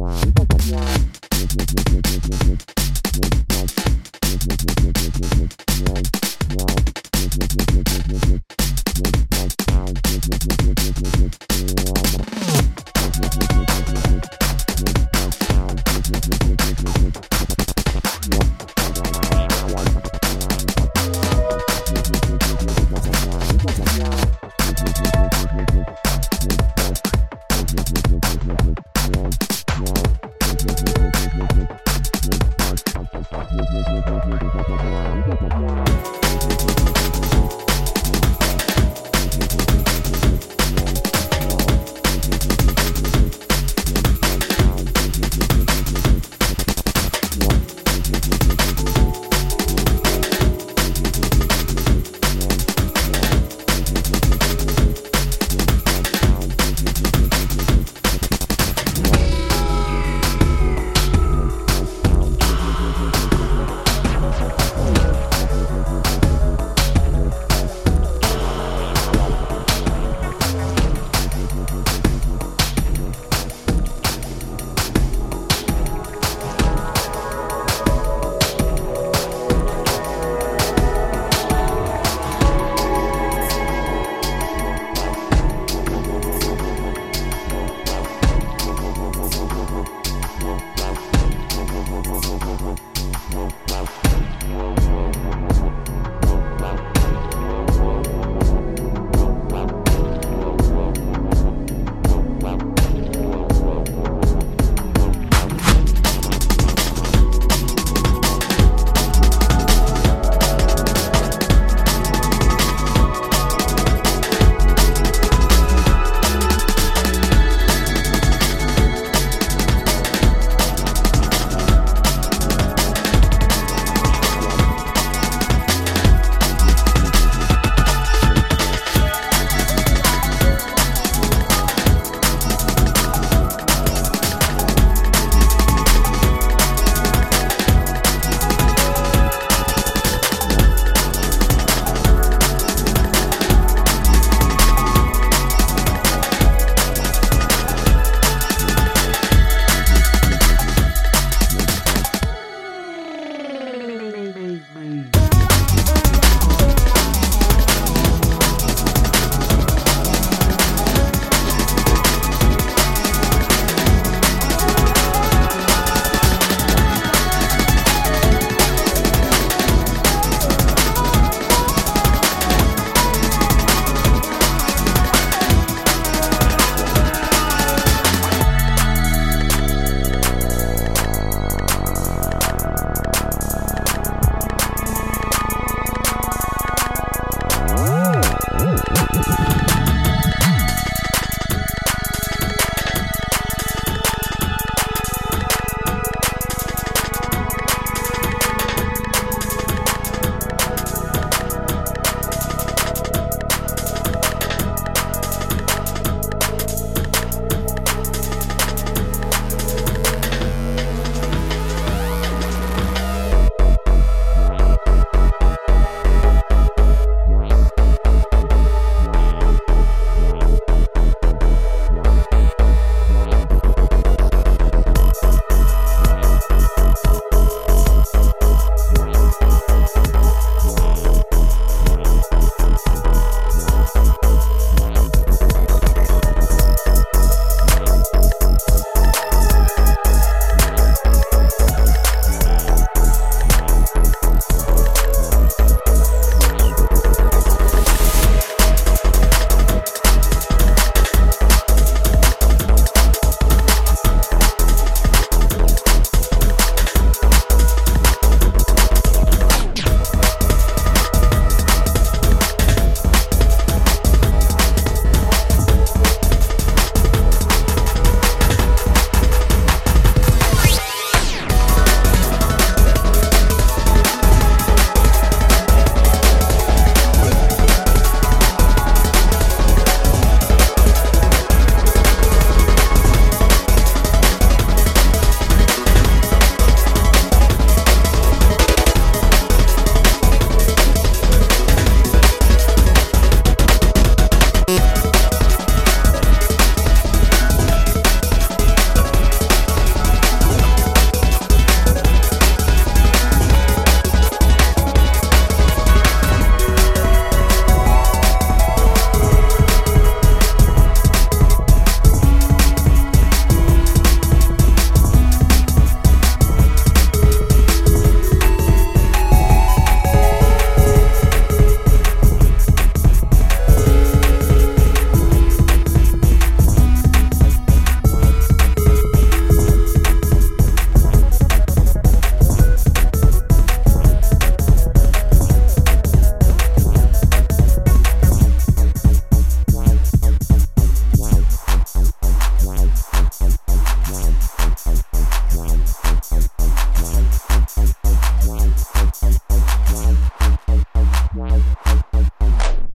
Wow. Bye.